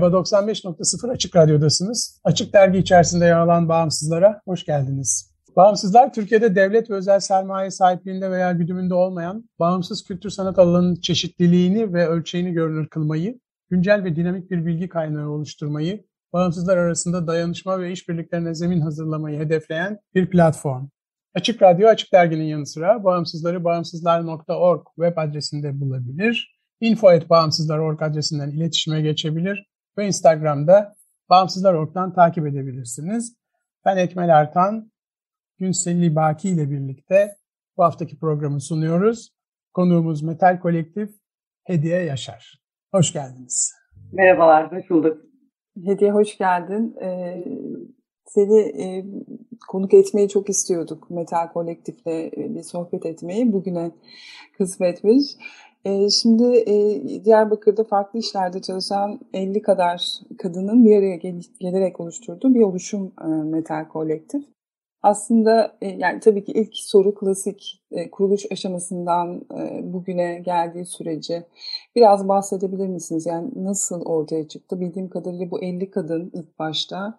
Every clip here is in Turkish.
Merhaba, 95.0 Açık Radyo'dasınız. Açık Dergi içerisinde yer alan Bağımsızlara hoş geldiniz. Bağımsızlar, Türkiye'de devlet ve özel sermaye sahipliğinde veya güdümünde olmayan bağımsız kültür sanat alanının çeşitliliğini ve ölçeğini görünür kılmayı, güncel ve dinamik bir bilgi kaynağı oluşturmayı, bağımsızlar arasında dayanışma ve işbirliklerine zemin hazırlamayı hedefleyen bir platform. Açık Radyo, Açık Dergi'nin yanı sıra bağımsızları bağımsızlar.org web adresinde bulabilir info.bağımsızlar.org adresinden iletişime geçebilir ve Instagram'da Bağımsızlar.org'dan takip edebilirsiniz. Ben Ekmel Ertan, Günselli Baki ile birlikte bu haftaki programı sunuyoruz. Konuğumuz Metal Kolektif Hediye Yaşar. Hoş geldiniz. Merhabalar, hoş bulduk. Hediye hoş geldin. Ee, seni e, konuk etmeyi çok istiyorduk. Metal Kolektif'le e, bir sohbet etmeyi. Bugüne kısmetmiş. E, şimdi e, Diyarbakır'da farklı işlerde çalışan 50 kadar kadının bir araya gel gelerek oluşturduğu bir oluşum e, Metal Kolektif. Aslında e, yani tabii ki ilk soru klasik kuruluş aşamasından bugüne geldiği süreci biraz bahsedebilir misiniz? Yani nasıl ortaya çıktı? Bildiğim kadarıyla bu 50 kadın ilk başta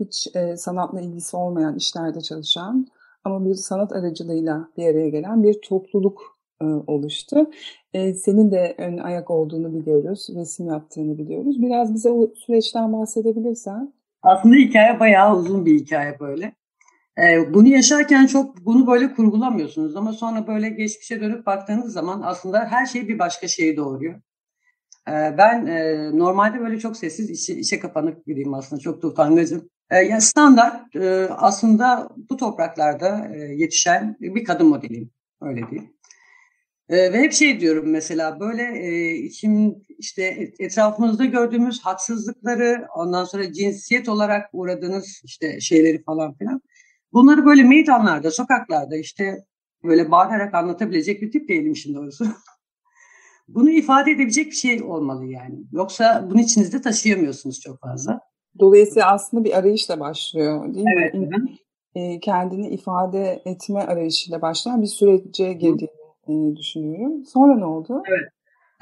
hiç sanatla ilgisi olmayan işlerde çalışan ama bir sanat aracılığıyla bir araya gelen bir topluluk oluştu. E, senin de ön ayak olduğunu biliyoruz, resim yaptığını biliyoruz. Biraz bize o süreçten bahsedebilirsen. Aslında hikaye bayağı uzun bir hikaye böyle. E, bunu yaşarken çok bunu böyle kurgulamıyorsunuz ama sonra böyle geçmişe dönüp baktığınız zaman aslında her şey bir başka şeyi doğuruyor. Ben normalde böyle çok sessiz, işe, işe kapanık biriyim aslında. Çok da utangacım. Yani standart aslında bu topraklarda yetişen bir kadın modeliyim. Öyle diyeyim. Ee, ve hep şey diyorum mesela böyle e, şimdi işte etrafımızda gördüğümüz haksızlıkları ondan sonra cinsiyet olarak uğradığınız işte şeyleri falan filan bunları böyle meydanlarda, sokaklarda işte böyle bağırarak anlatabilecek bir tip değilim şimdi doğrusu. Bunu ifade edebilecek bir şey olmalı yani. Yoksa bunu içinizde taşıyamıyorsunuz çok fazla. Dolayısıyla aslında bir arayışla başlıyor değil evet, mi? Evet. E, kendini ifade etme arayışıyla başlayan bir sürece girdiğini düşünüyorum. Sonra ne oldu? Evet.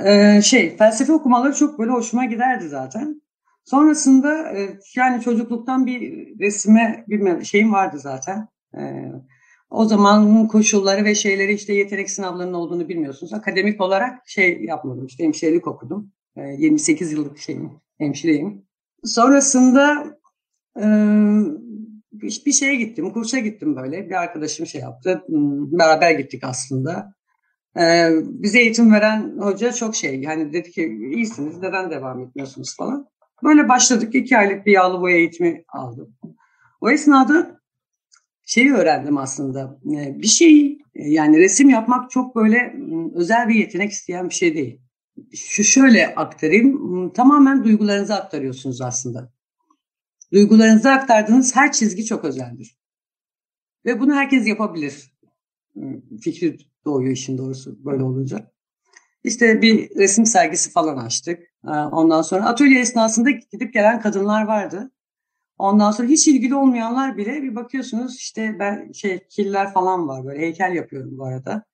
Ee, şey felsefe okumaları çok böyle hoşuma giderdi zaten. Sonrasında e, yani çocukluktan bir resime bir şeyim vardı zaten. E, o zaman koşulları ve şeyleri işte yetenek sınavlarının olduğunu bilmiyorsunuz. Akademik olarak şey yapmadım işte hemşirelik okudum. E, 28 yıllık şeyim, hemşireyim. Sonrasında e, bir şeye gittim, kursa gittim böyle. Bir arkadaşım şey yaptı. Hmm, beraber gittik aslında. Ee, bize eğitim veren hoca çok şey yani dedi ki iyisiniz neden devam etmiyorsunuz falan. Böyle başladık iki aylık bir yağlı boya eğitimi aldım. O esnada şeyi öğrendim aslında ee, bir şey yani resim yapmak çok böyle özel bir yetenek isteyen bir şey değil. Şu şöyle aktarayım tamamen duygularınızı aktarıyorsunuz aslında. Duygularınızı aktardığınız her çizgi çok özeldir. Ve bunu herkes yapabilir. Fikri doğuyor işin doğrusu böyle olunca. İşte bir resim sergisi falan açtık. Ee, ondan sonra atölye esnasında gidip gelen kadınlar vardı. Ondan sonra hiç ilgili olmayanlar bile bir bakıyorsunuz işte ben şey killer falan var böyle heykel yapıyorum bu arada.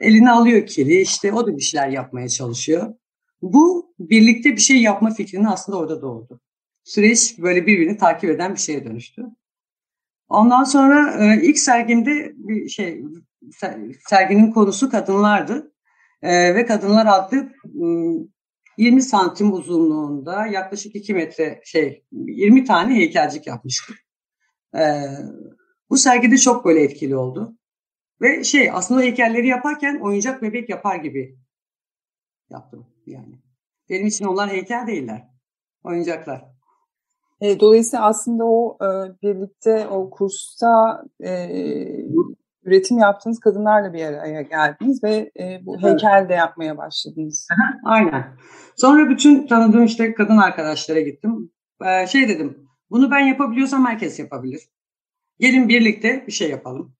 Eline alıyor kili işte o da bir şeyler yapmaya çalışıyor. Bu birlikte bir şey yapma fikrinin aslında orada doğdu. Süreç böyle birbirini takip eden bir şeye dönüştü. Ondan sonra e, ilk sergimde bir şey serginin konusu kadınlardı. E, ve Kadınlar adlı 20 santim uzunluğunda yaklaşık 2 metre şey 20 tane heykelcik yapmıştık. E, bu sergide çok böyle etkili oldu. Ve şey aslında heykelleri yaparken oyuncak bebek yapar gibi yaptım yani. Benim için onlar heykel değiller. Oyuncaklar. E, dolayısıyla aslında o e, birlikte o kursta e, üretim yaptığınız kadınlarla bir araya geldiniz ve e, bu heykel de yapmaya başladınız. Aynen. Sonra bütün tanıdığım işte kadın arkadaşlara gittim. Ee, şey dedim, bunu ben yapabiliyorsam herkes yapabilir. Gelin birlikte bir şey yapalım.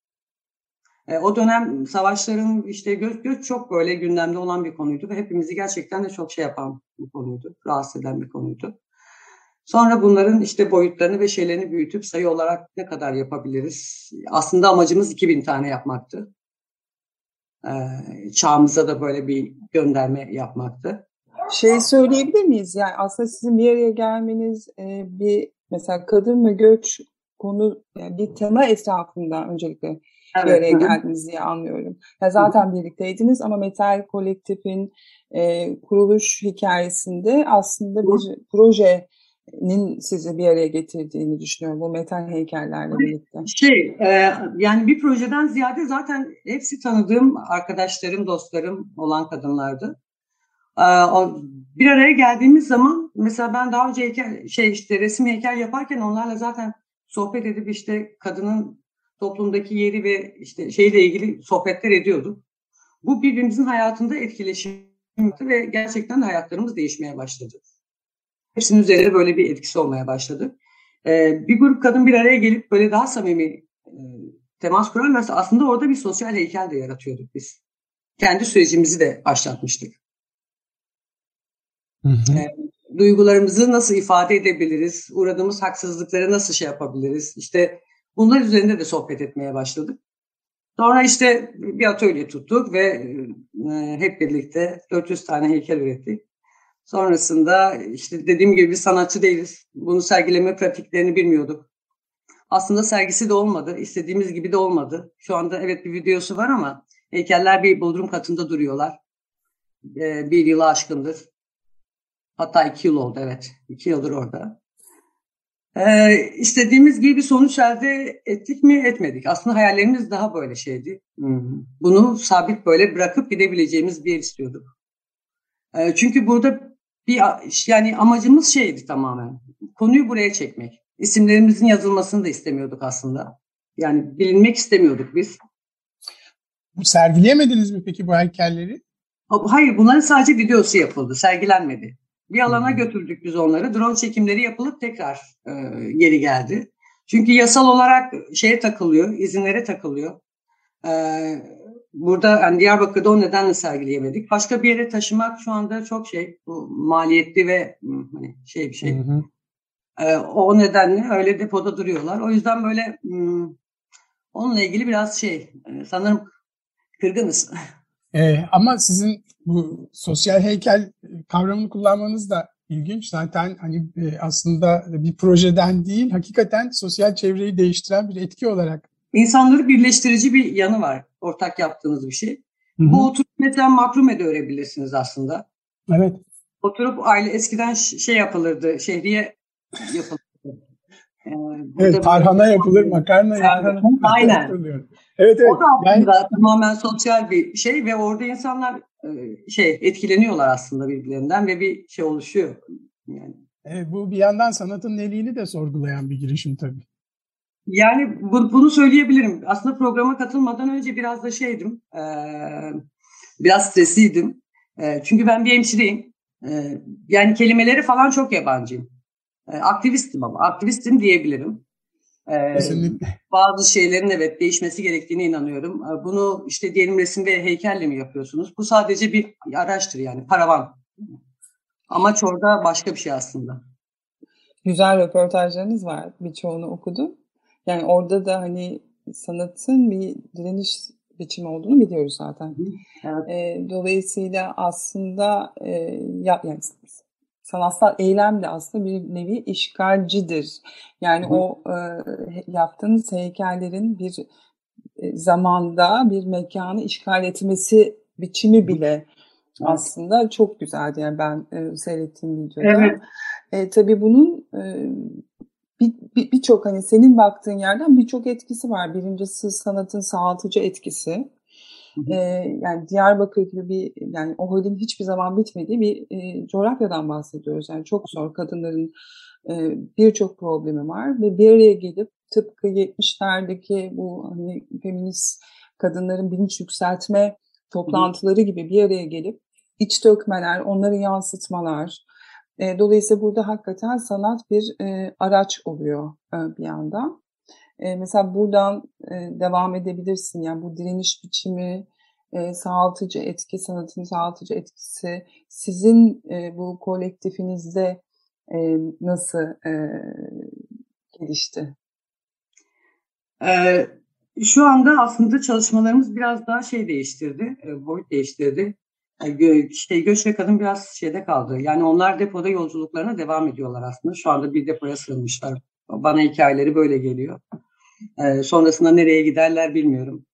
E, o dönem savaşların işte göç, göç çok böyle gündemde olan bir konuydu ve hepimizi gerçekten de çok şey yapan bir konuydu, rahatsız eden bir konuydu. Sonra bunların işte boyutlarını ve şeylerini büyütüp sayı olarak ne kadar yapabiliriz? Aslında amacımız 2000 tane yapmaktı. Ee, çağımıza da böyle bir gönderme yapmaktı. Şey söyleyebilir miyiz? Yani aslında sizin bir araya gelmeniz e, bir mesela kadın ve göç konu yani bir tema etrafında öncelikle evet. bir araya geldiniz diye anlıyorum. Yani zaten birlikteydiniz ama Metal Kolektif'in e, kuruluş hikayesinde aslında bir proje nin sizi bir araya getirdiğini düşünüyorum bu metal heykellerle birlikte. Şey, e, yani bir projeden ziyade zaten hepsi tanıdığım arkadaşlarım, dostlarım olan kadınlardı. E, o, bir araya geldiğimiz zaman mesela ben daha önce heykel, şey işte resim heykel yaparken onlarla zaten sohbet edip işte kadının toplumdaki yeri ve işte şeyle ilgili sohbetler ediyorduk. Bu birbirimizin hayatında etkileşim ve gerçekten hayatlarımız değişmeye başladı. Hepsinin üzerinde böyle bir etkisi olmaya başladı. Ee, bir grup kadın bir araya gelip böyle daha samimi e, temas kurarlarsa aslında orada bir sosyal heykel de yaratıyorduk biz. Kendi sürecimizi de başlatmıştık. Hı hı. E, duygularımızı nasıl ifade edebiliriz? Uğradığımız haksızlıkları nasıl şey yapabiliriz? İşte bunlar üzerinde de sohbet etmeye başladık. Sonra işte bir atölye tuttuk ve e, hep birlikte 400 tane heykel ürettik. Sonrasında işte dediğim gibi bir sanatçı değiliz. Bunu sergileme pratiklerini bilmiyorduk. Aslında sergisi de olmadı. istediğimiz gibi de olmadı. Şu anda evet bir videosu var ama heykeller bir bodrum katında duruyorlar. Ee, bir yılı aşkındır. Hatta iki yıl oldu evet. İki yıldır orada. Ee, istediğimiz gibi bir sonuç elde ettik mi etmedik. Aslında hayallerimiz daha böyle şeydi. Bunu sabit böyle bırakıp gidebileceğimiz bir yer istiyorduk. Ee, çünkü burada bir yani amacımız şeydi tamamen. Konuyu buraya çekmek. İsimlerimizin yazılmasını da istemiyorduk aslında. Yani bilinmek istemiyorduk biz. Sergileyemediniz mi peki bu heykelleri? Hayır, bunların sadece videosu yapıldı, sergilenmedi. Bir alana hmm. götürdük biz onları. Drone çekimleri yapılıp tekrar e, geri geldi. Çünkü yasal olarak şeye takılıyor, izinlere takılıyor. E, burada yani Diyarbakır'da o nedenle sergileyemedik. Başka bir yere taşımak şu anda çok şey bu maliyetli ve hani şey bir şey. Hı hı. Ee, o nedenle öyle depoda duruyorlar. O yüzden böyle onunla ilgili biraz şey e, sanırım kırgınız. Ee, ama sizin bu sosyal heykel kavramını kullanmanız da ilginç. Zaten hani e, aslında bir projeden değil, hakikaten sosyal çevreyi değiştiren bir etki olarak İnsanları birleştirici bir yanı var ortak yaptığınız bir şey. Hı-hı. Bu oturup mesela makrume de öğrebilirsiniz aslında. Evet. Oturup aile eskiden şey yapılırdı, şehriye yapılırdı. Ee, evet, tarhana yapılır, makarna yapılır. Aynen. evet, evet. O da yani... tamamen sosyal bir şey ve orada insanlar e, şey etkileniyorlar aslında birbirlerinden ve bir şey oluşuyor. Yani. Evet, bu bir yandan sanatın neliğini de sorgulayan bir girişim tabii. Yani bu, bunu söyleyebilirim. Aslında programa katılmadan önce biraz da şeydim, e, biraz stresliydim. E, çünkü ben bir hemşireyim. E, yani kelimeleri falan çok yabancıyım. E, aktivistim ama, aktivistim diyebilirim. E, Kesinlikle. Bazı şeylerin evet değişmesi gerektiğine inanıyorum. E, bunu işte diyelim resim ve heykelle mi yapıyorsunuz? Bu sadece bir araçtır yani, paravan. Amaç orada başka bir şey aslında. Güzel röportajlarınız var. Birçoğunu okudum. Yani orada da hani sanatın bir direniş biçimi olduğunu biliyoruz zaten. Evet. E, dolayısıyla aslında e, ya, yani sanatsal eylem de aslında bir nevi işgalcidir. Yani Hı. o e, yaptığınız heykellerin bir e, zamanda bir mekanı işgal etmesi biçimi bile evet. aslında çok güzeldi. Yani ben e, seyrettiğim videoda. Evet. E, tabii bunun e, birçok bir, bir hani senin baktığın yerden birçok etkisi var. Birincisi sanatın sağaltıcı etkisi. Ee, yani Diyarbakır gibi bir yani o halin hiçbir zaman bitmediği bir e, coğrafyadan bahsediyoruz. Yani çok zor kadınların birçok problemi var ve bir araya gelip tıpkı 70'lerdeki bu hani feminist kadınların bilinç yükseltme toplantıları gibi bir araya gelip iç dökmeler, onları yansıtmalar. E, dolayısıyla burada hakikaten sanat bir e, araç oluyor e, bir yandan. E, mesela buradan e, devam edebilirsin. Yani bu direniş biçimi, e, sağaltıcı etki, sanatın sağaltıcı etkisi sizin e, bu kolektifinizde e, nasıl e, gelişti? Ee, şu anda aslında çalışmalarımız biraz daha şey değiştirdi, e, boyut değiştirdi. E, şey, göç ve kadın biraz şeyde kaldı. Yani onlar depoda yolculuklarına devam ediyorlar aslında. Şu anda bir depoya sığınmışlar. Bana hikayeleri böyle geliyor. E, sonrasında nereye giderler bilmiyorum.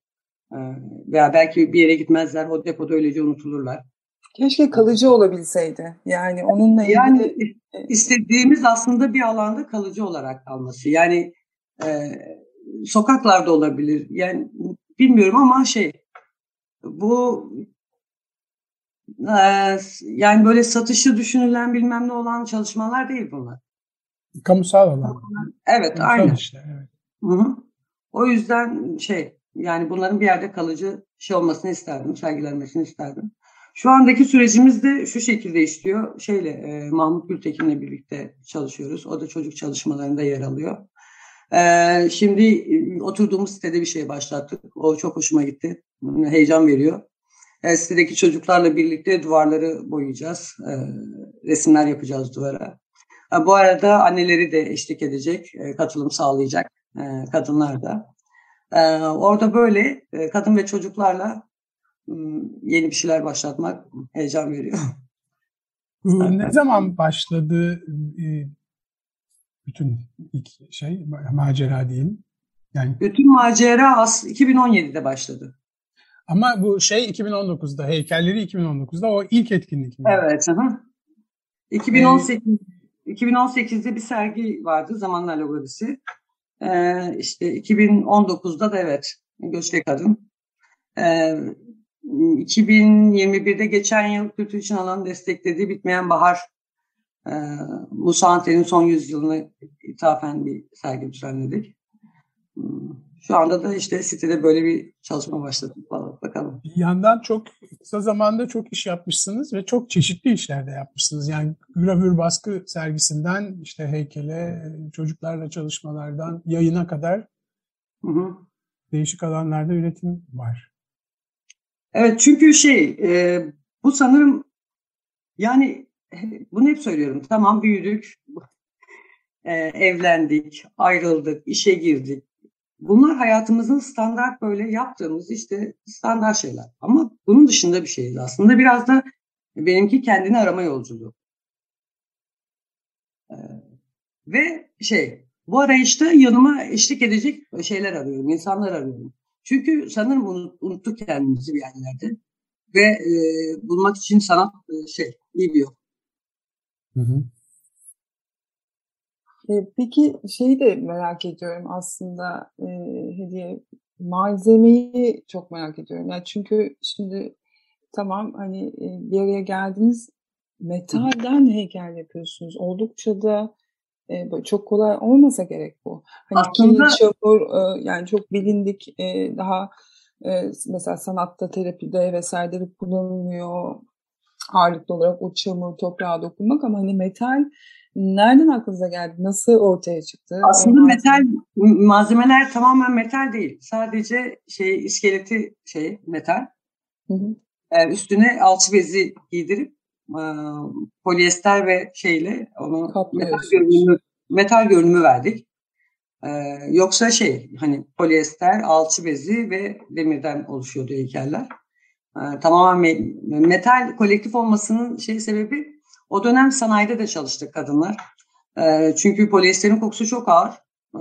E, veya belki bir yere gitmezler. O depoda öylece unutulurlar. Keşke kalıcı olabilseydi. Yani onunla ilgili... Yani istediğimiz aslında bir alanda kalıcı olarak kalması. Yani e, sokaklarda olabilir. Yani bilmiyorum ama şey bu yani böyle satışı düşünülen bilmem ne olan çalışmalar değil bunlar. Kamusal olan. Evet, Kamusal aynen. Işler, evet. Hı hı. O yüzden şey yani bunların bir yerde kalıcı şey olmasını isterdim, sergilenmesini isterdim. Şu andaki sürecimiz de şu şekilde işliyor. Şeyle e, Mahmut Gültekin'le birlikte çalışıyoruz. O da çocuk çalışmalarında yer alıyor. E, şimdi e, oturduğumuz sitede bir şey başlattık. O çok hoşuma gitti. Heyecan veriyor. E, sitedeki çocuklarla birlikte duvarları boyayacağız. E, resimler yapacağız duvara. E, bu arada anneleri de eşlik edecek, e, katılım sağlayacak e, kadınlar da. E, orada böyle e, kadın ve çocuklarla yeni bir şeyler başlatmak heyecan veriyor. ne zaman başladı bütün ilk şey macera diyelim? Yani bütün macera as 2017'de başladı. Ama bu şey 2019'da heykelleri 2019'da o ilk etkinlik mi? Evet. Hı. 2018 ee, 2018'de bir sergi vardı Zamanlar Logorisi. Ee, işte 2019'da da evet Göçle Kadın. Ee, 2021'de geçen yıl Kültür için alan desteklediği Bitmeyen Bahar e, Musa Anten'in son yüzyılını ithafen bir sergi düzenledik. Şu anda da işte sitede böyle bir çalışma başladık falan bakalım. Bir yandan çok kısa zamanda çok iş yapmışsınız ve çok çeşitli işler de yapmışsınız. Yani gravür baskı sergisinden işte heykele, çocuklarla çalışmalardan yayına kadar hı hı. değişik alanlarda üretim var. Evet çünkü şey e, bu sanırım yani bunu hep söylüyorum. Tamam büyüdük, e, evlendik, ayrıldık, işe girdik. Bunlar hayatımızın standart böyle yaptığımız işte standart şeyler. Ama bunun dışında bir şeydi aslında. Biraz da benimki kendini arama yolculuğu. E, ve şey bu arayışta yanıma eşlik edecek şeyler arıyorum, insanlar arıyorum. Çünkü sanırım unuttuk kendimizi bir yerlerde. Ve e, bulmak için sanat e, şey, iyi bir yol. Hı hı. E, peki şeyi de merak ediyorum aslında e, hediye malzemeyi çok merak ediyorum. Yani çünkü şimdi tamam hani e, bir araya geldiniz metalden heykel yapıyorsunuz. Oldukça da e, çok kolay olmasa gerek bu. Hani Aslında... kil, çamur e, yani çok bilindik e, daha e, mesela sanatta terapide vesairede kullanılmıyor ağırlıklı olarak o çamur toprağa dokunmak ama hani metal nereden aklınıza geldi? Nasıl ortaya çıktı? Aslında o metal malzemeler tamamen metal değil. Sadece şey iskeleti şey metal. Hı hı. Ee, üstüne alçı bezi giydirip e, polyester ve şeyle onu metal görünümü, metal görünümü verdik. Ee, yoksa şey hani polyester, alçı bezi ve demirden oluşuyordu heykeller. Ee, tamamen metal kolektif olmasının şey sebebi o dönem sanayide de çalıştık kadınlar. Ee, çünkü polyesterin kokusu çok ağır. Ee,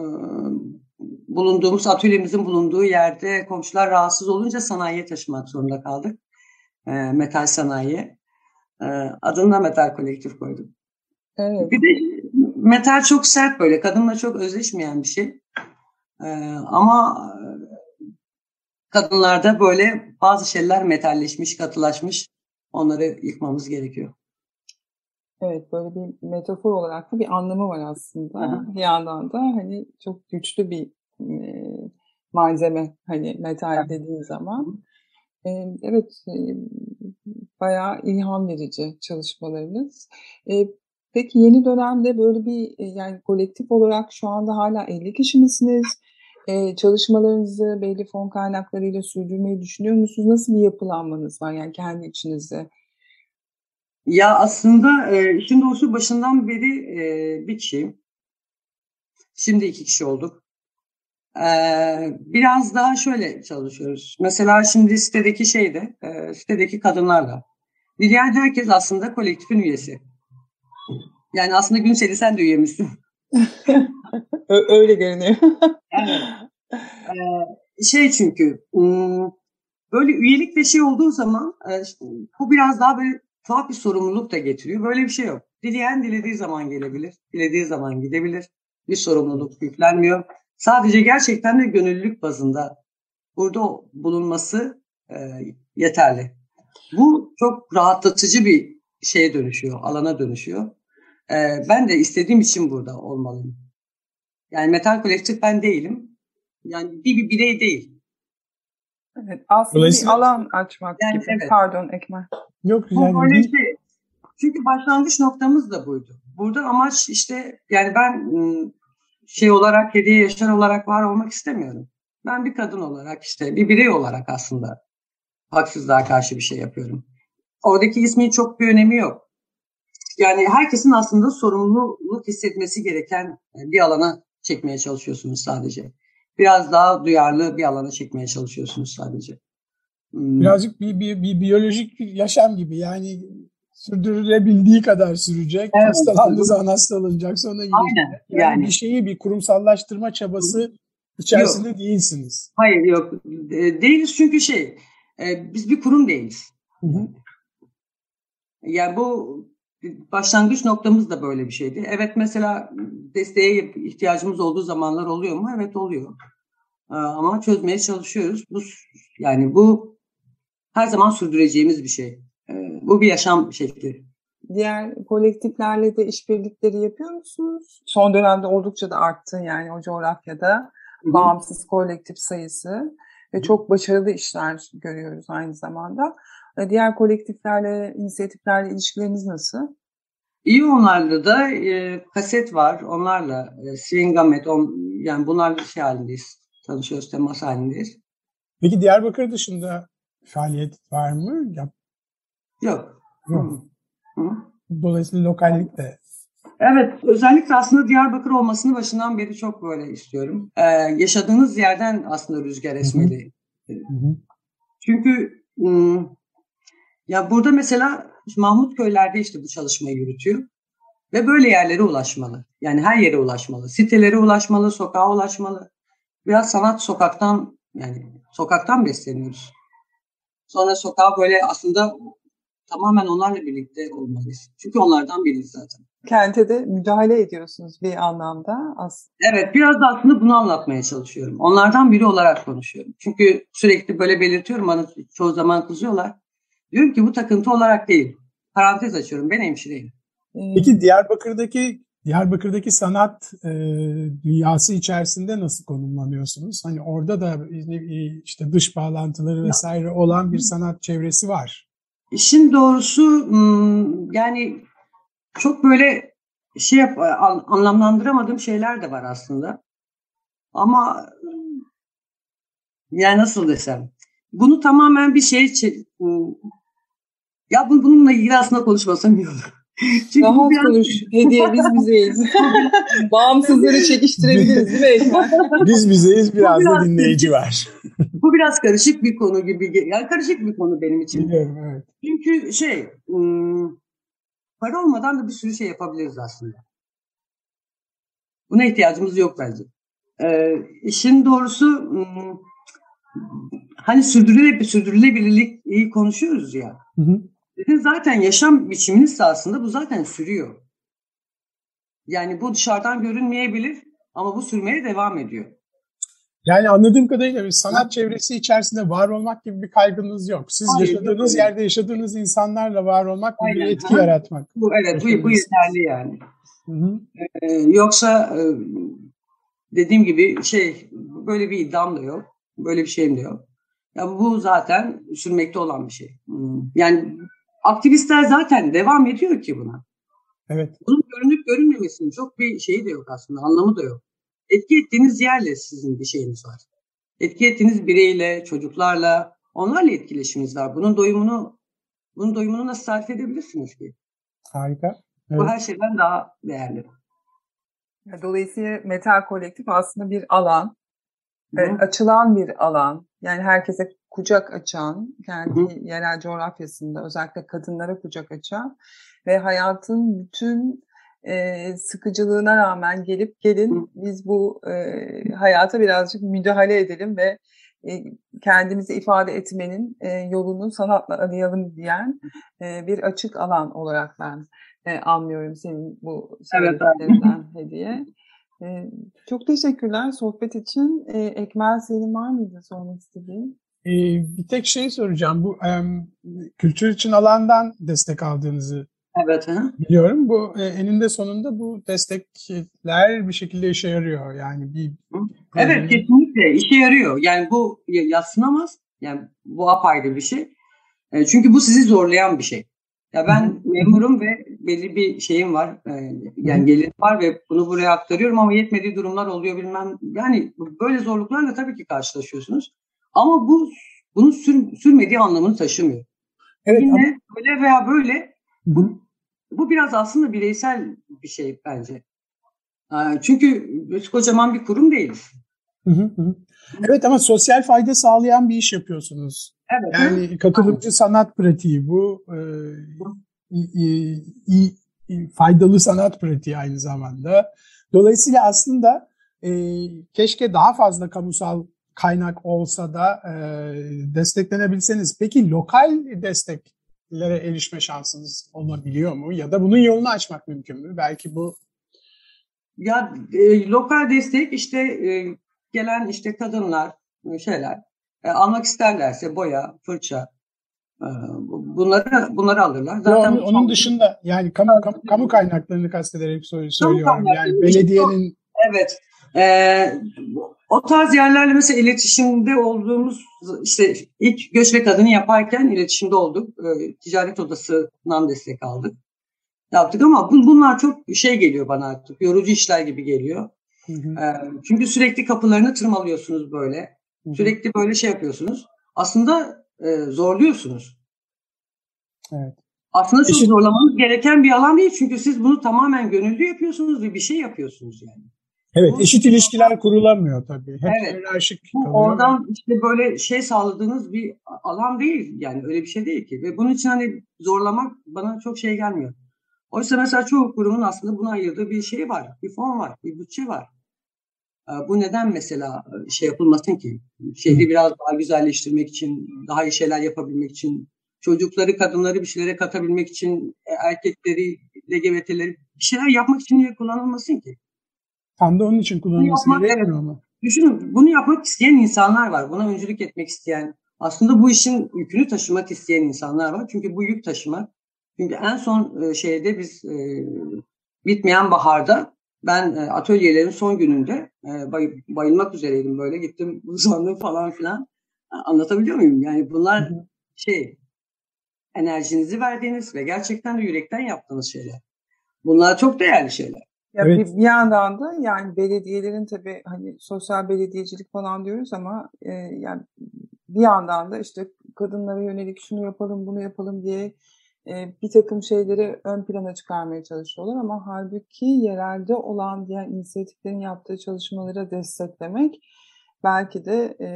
bulunduğumuz atölyemizin bulunduğu yerde komşular rahatsız olunca sanayiye taşımak zorunda kaldık. Ee, metal sanayiye. Adını da metal kolektif koyduk. Evet. Bir de metal çok sert böyle. Kadınla çok özleşmeyen bir şey. Ama kadınlarda böyle bazı şeyler metalleşmiş, katılaşmış. Onları yıkmamız gerekiyor. Evet böyle bir metafor olarak da bir anlamı var aslında. Hı Bir yandan da hani çok güçlü bir e, malzeme hani metal Evet. dediğin zaman. E, evet e, bayağı ilham verici çalışmalarınız. E, peki yeni dönemde böyle bir e, yani kolektif olarak şu anda hala 50 kişi misiniz? E, çalışmalarınızı belli fon kaynaklarıyla sürdürmeyi düşünüyor musunuz? Nasıl bir yapılanmanız var yani kendi içinizde? Ya aslında e, işin doğrusu başından beri e, bir kişiyim. Şimdi iki kişi olduk. E, biraz daha şöyle çalışıyoruz. Mesela şimdi sitedeki şeyde, e, sitedeki kadınlarla. Dileyen herkes aslında kolektifin üyesi. Yani aslında Günsel'i sen de üyemizsin. Ö- öyle görünüyor. Evet. Ee, şey çünkü ım, böyle üyelik ve şey olduğu zaman e, bu biraz daha böyle tuhaf bir sorumluluk da getiriyor. Böyle bir şey yok. Dileyen dilediği zaman gelebilir, dilediği zaman gidebilir. Bir sorumluluk yüklenmiyor. Sadece gerçekten de gönüllülük bazında burada bulunması e, yeterli. Bu çok rahatlatıcı bir şeye dönüşüyor, alana dönüşüyor. E, ben de istediğim için burada olmalıyım. Yani metal kolektif ben değilim. Yani bir, bir birey değil. Evet, aslında bir alan açmak Yani gibi. evet. Pardon Ekmel. Yok Bu yani böyle bir- şey. Çünkü başlangıç noktamız da buydu. Burada amaç işte yani ben ım, şey olarak hediye yaşar olarak var olmak istemiyorum. Ben bir kadın olarak işte bir birey olarak aslında haksızlığa karşı bir şey yapıyorum. Oradaki ismin çok bir önemi yok. Yani herkesin aslında sorumluluk hissetmesi gereken bir alana çekmeye çalışıyorsunuz sadece. Biraz daha duyarlı bir alana çekmeye çalışıyorsunuz sadece. Hmm. birazcık bir, bir, bir biyolojik yaşam gibi yani sürdürülebildiği kadar sürecek. Evet. Hastalandığı zaman hastalanacak sonra iyileşecek. Aynen. Yani, Yani bir şeyi bir kurumsallaştırma çabası içerisinde değilsiniz. Hayır yok E, değiliz çünkü şey e, biz bir kurum değiliz. Hı hı. Yani bu başlangıç noktamız da böyle bir şeydi. Evet mesela desteğe ihtiyacımız olduğu zamanlar oluyor mu? Evet oluyor. E, Ama çözmeye çalışıyoruz. Bu yani bu her zaman sürdüreceğimiz bir şey. E, Bu bir yaşam şekli. Diğer kolektiflerle de işbirlikleri yapıyor musunuz? Son dönemde oldukça da arttı yani o coğrafyada bağımsız kolektif sayısı ve çok başarılı işler görüyoruz aynı zamanda. E, Diğer kolektiflerle, inisiyatiflerle ilişkileriniz nasıl? İyi onlarla da e, kaset var. Onlarla e, Swingamet, on, yani bunlarla şey halindeyiz. Tanışıyoruz, temas halindeyiz. Peki Diyarbakır dışında faaliyet var mı? Yap- Yok. Yok. Hı. Dolayısıyla lokallik de. Evet, özellikle aslında Diyarbakır olmasını başından beri çok böyle istiyorum. Ee, yaşadığınız yerden aslında rüzgar esmeli. Hı hı. Çünkü ım, ya burada mesela Mahmut köylerde işte bu çalışmayı yürütüyor. Ve böyle yerlere ulaşmalı. Yani her yere ulaşmalı. Sitelere ulaşmalı, sokağa ulaşmalı. Biraz sanat sokaktan yani sokaktan besleniyoruz. Sonra sokağa böyle aslında tamamen onlarla birlikte olmalıyız. Çünkü onlardan biriyiz zaten. Kente de müdahale ediyorsunuz bir anlamda aslında. Evet, biraz da aslında bunu anlatmaya çalışıyorum. Onlardan biri olarak konuşuyorum. Çünkü sürekli böyle belirtiyorum, bana çoğu zaman kızıyorlar. Diyorum ki bu takıntı olarak değil. Parantez açıyorum, ben hemşireyim. E, Peki Diyarbakır'daki Diyarbakır'daki sanat e, dünyası içerisinde nasıl konumlanıyorsunuz? Hani orada da e, işte dış bağlantıları vesaire olan bir sanat çevresi var. İşin doğrusu yani çok böyle şey yap, an- anlamlandıramadığım şeyler de var aslında. Ama yani nasıl desem bunu tamamen bir şey ya bu, bununla ilgili aslında konuşmasam iyi olur. Çünkü Rahat biraz- konuş. Hediye biz bizeyiz. Bağımsızları çekiştirebiliriz değil mi Ekmel? Biz bizeyiz biraz da biraz- dinleyici var. Bu biraz karışık bir konu gibi. Yani karışık bir konu benim için. Biliyorum evet. Çünkü şey, para olmadan da bir sürü şey yapabiliriz aslında. Buna ihtiyacımız yok bence. Ee, işin doğrusu hani sürdürülebilir, sürdürülebilirlik iyi konuşuyoruz ya. Hı hı. Sizin zaten yaşam biçiminiz aslında bu zaten sürüyor. Yani bu dışarıdan görünmeyebilir ama bu sürmeye devam ediyor. Yani anladığım kadarıyla bir sanat çevresi içerisinde var olmak gibi bir kaygınız yok. Siz Hayır, yaşadığınız yok. yerde yaşadığınız insanlarla var olmak ve bir etki yaratmak. Bu, evet bu, bu yeterli yani. Hı hı. Ee, yoksa e, dediğim gibi şey böyle bir iddiam da yok. Böyle bir şeyim de yok. Ya bu zaten sürmekte olan bir şey. Hmm. Yani aktivistler zaten devam ediyor ki buna. Evet. Bunun görünüp görünmemesinin çok bir şeyi de yok aslında, anlamı da yok. Etki ettiğiniz yerle sizin bir şeyiniz var. Etki ettiğiniz bireyle, çocuklarla, onlarla etkileşiminiz var. Bunun doyumunu bunun doyumunu nasıl tarif edebilirsiniz ki? Harika. Bu Evet. her şeyden daha değerli. Dolayısıyla metal kolektif aslında bir alan, Hı. açılan bir alan. Yani herkese kucak açan, kendi Hı. yerel coğrafyasında özellikle kadınlara kucak açan ve hayatın bütün e, sıkıcılığına rağmen gelip gelin biz bu e, hayata birazcık müdahale edelim ve e, kendimizi ifade etmenin e, yolunu sanatla arayalım diyen e, bir açık alan olarak ben e, anlıyorum senin bu Evet, söylediklerinden hediye. E, çok teşekkürler sohbet için. E, Ekmel senin var mıydı sormak istediğin? Ee, bir tek şey soracağım. Bu em, kültür için alandan destek aldığınızı Evet. Hı? biliyorum. Bu e, eninde sonunda bu destekler bir şekilde işe yarıyor. Yani bir Evet kesinlikle işe yarıyor. Yani bu ya- yatsınamaz. Yani bu apayrı bir şey. E, çünkü bu sizi zorlayan bir şey. Ya ben memurum ve belli bir şeyim var. E, yani gelirim var ve bunu buraya aktarıyorum ama yetmediği durumlar oluyor bilmem. Yani böyle zorluklarla tabii ki karşılaşıyorsunuz. Ama bu bunun sür, sürmediği anlamını taşımıyor. evet ama- Yine böyle veya böyle bu, bu biraz aslında bireysel bir şey bence. E, Çünkü biz kocaman bir kurum değiliz. Hı hı hı. Evet ama sosyal fayda sağlayan bir iş yapıyorsunuz. Evet. Yani katılımcı sanat pratiği bu. e, i- i- i- i- faydalı sanat pratiği aynı zamanda. Dolayısıyla aslında e, keşke daha fazla kamusal kaynak olsa da e, desteklenebilseniz. Peki lokal desteklere erişme şansınız olabiliyor mu? Ya da bunun yolunu açmak mümkün mü? Belki bu Ya e, lokal destek işte e, gelen işte kadınlar e, şeyler e, almak isterlerse boya, fırça e, bu- bunları bunları alırlar. Yo, Zaten onun, onun dışında yani kamu, kamu, kamu kaynaklarını kastederek söylüyorum. Yani belediyenin evet e, o tarz yerlerle mesela iletişimde olduğumuz işte ilk göç ve kadını yaparken iletişimde olduk. E, ticaret odasından destek aldık. Yaptık ama bu- bunlar çok şey geliyor bana artık. Yorucu işler gibi geliyor. Hı hı, E, çünkü sürekli kapılarını tırmalıyorsunuz böyle. Sürekli böyle şey yapıyorsunuz. Aslında e, zorluyorsunuz. Evet. Aslında çok Eşit- zorlamanız gereken bir alan değil. Çünkü siz bunu tamamen gönüllü yapıyorsunuz ve bir şey yapıyorsunuz yani. Evet, Bu- eşit ilişkiler kurulamıyor tabii. Hep Evet. hiyerarşik kalıyor. oradan işte böyle şey sağladığınız bir alan değil. Yani öyle bir şey değil ki. Ve bunun için hani zorlamak bana çok şey gelmiyor. Oysa mesela çoğu kurumun aslında buna ayırdığı bir şey var. Bir fon var, bir bütçe var. Ee, Bu neden mesela şey yapılmasın ki? Şehri biraz daha güzelleştirmek için, daha iyi şeyler yapabilmek için, çocukları, kadınları bir şeylere katabilmek için, e, erkekleri, LGBT'leri bir şeyler yapmak için niye kullanılmasın ki? Tam da onun için kullanılması Yapmak, gerekmiyor mu? Düşünün bunu yapmak isteyen insanlar var. Buna öncülük etmek isteyen. Aslında bu işin yükünü taşımak isteyen insanlar var. Çünkü bu yük taşımak. Çünkü en son e, şeyde biz e, bitmeyen baharda ben e, atölyelerin son gününde e, bay- bayılmak üzereydim böyle gittim uzandım falan filan. Anlatabiliyor muyum? Yani bunlar şey enerjinizi verdiğiniz ve gerçekten de yürekten yaptığınız şeyler. Bunlar çok değerli şeyler. Ya Evet. bir, bir yandan da yani belediyelerin tabii hani sosyal belediyecilik falan diyoruz ama e, yani bir yandan da işte kadınlara yönelik şunu yapalım bunu yapalım diye e, bir takım şeyleri ön plana çıkarmaya çalışıyorlar ama halbuki yerelde olan diğer inisiyatiflerin yaptığı çalışmaları desteklemek belki de e,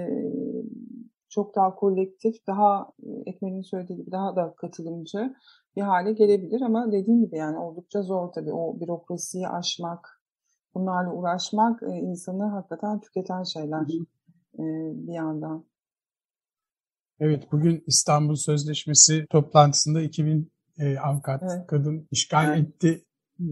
çok daha kolektif, daha Ekmen'in söylediği gibi daha da katılımcı bir hale gelebilir. Ama dediğim gibi yani oldukça zor tabii. O bürokrasiyi aşmak, bunlarla uğraşmak e, insanı hakikaten tüketen şeyler e, bir yandan. Evet, bugün İstanbul Sözleşmesi toplantısında 2000 e, avukat Evet. kadın işgal Evet. etti. E,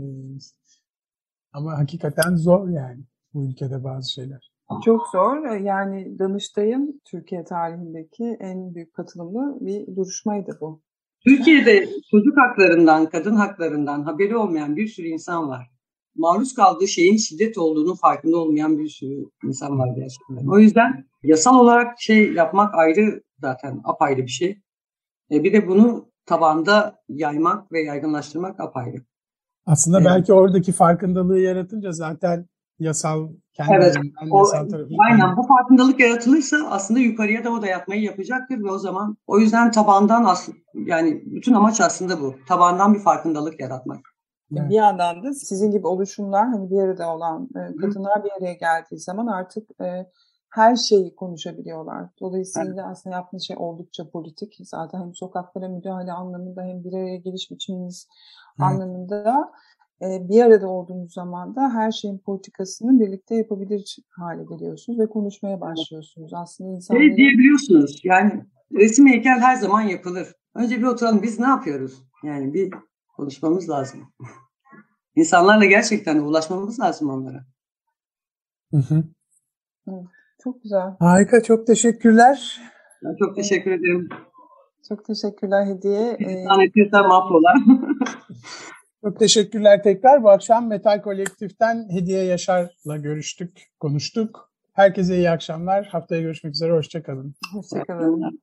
ama hakikaten zor yani bu ülkede bazı şeyler. Çok zor. Yani Danıştay'ın Türkiye tarihindeki en büyük katılımlı bir duruşmaydı bu. Türkiye'de çocuk haklarından, kadın haklarından haberi olmayan bir sürü insan var. Maruz kaldığı şeyin şiddet olduğunu farkında olmayan bir sürü insan var gerçekten. O yüzden yasal olarak şey yapmak ayrı zaten apayrı bir şey. E bir de bunu tabanda yaymak ve yaygınlaştırmak apayrı. Aslında Evet. belki oradaki farkındalığı yaratınca zaten yasal kendi Evet, O, yasal tarafı. aynen bu farkındalık yaratılırsa aslında yukarıya da o da yapmayı yapacaktır ve o zaman o yüzden tabandan aslında yani bütün amaç aslında bu. Tabandan bir farkındalık yaratmak. Evet. Bir yandan da sizin gibi oluşumlar hani bir arada olan e, kadınlar bir araya geldiği zaman artık e, her şeyi konuşabiliyorlar. Dolayısıyla aslında yaptığınız şey oldukça politik. Zaten hem sokaklara müdahale anlamında hem bir araya geliş biçiminiz Evet. anlamında e, bir arada olduğunuz zaman da her şeyin politikasını birlikte yapabilir hale geliyorsunuz ve konuşmaya başlıyorsunuz. Aslında Şey insanların diyebiliyorsunuz yani resim heykel her zaman yapılır. Önce bir oturalım biz ne yapıyoruz? Yani bir konuşmamız lazım. İnsanlarla gerçekten ulaşmamız lazım onlara. Hı hı. Çok güzel. Harika, çok teşekkürler. Ben çok teşekkür ederim. Çok teşekkürler hediye. E, Sanatçıda mahvola. Çok teşekkürler tekrar. Bu akşam Metal Kolektif'ten Hediye Yaşar'la görüştük, konuştuk. Herkese iyi akşamlar. Haftaya görüşmek üzere, hoşçakalın. hoşçakalın.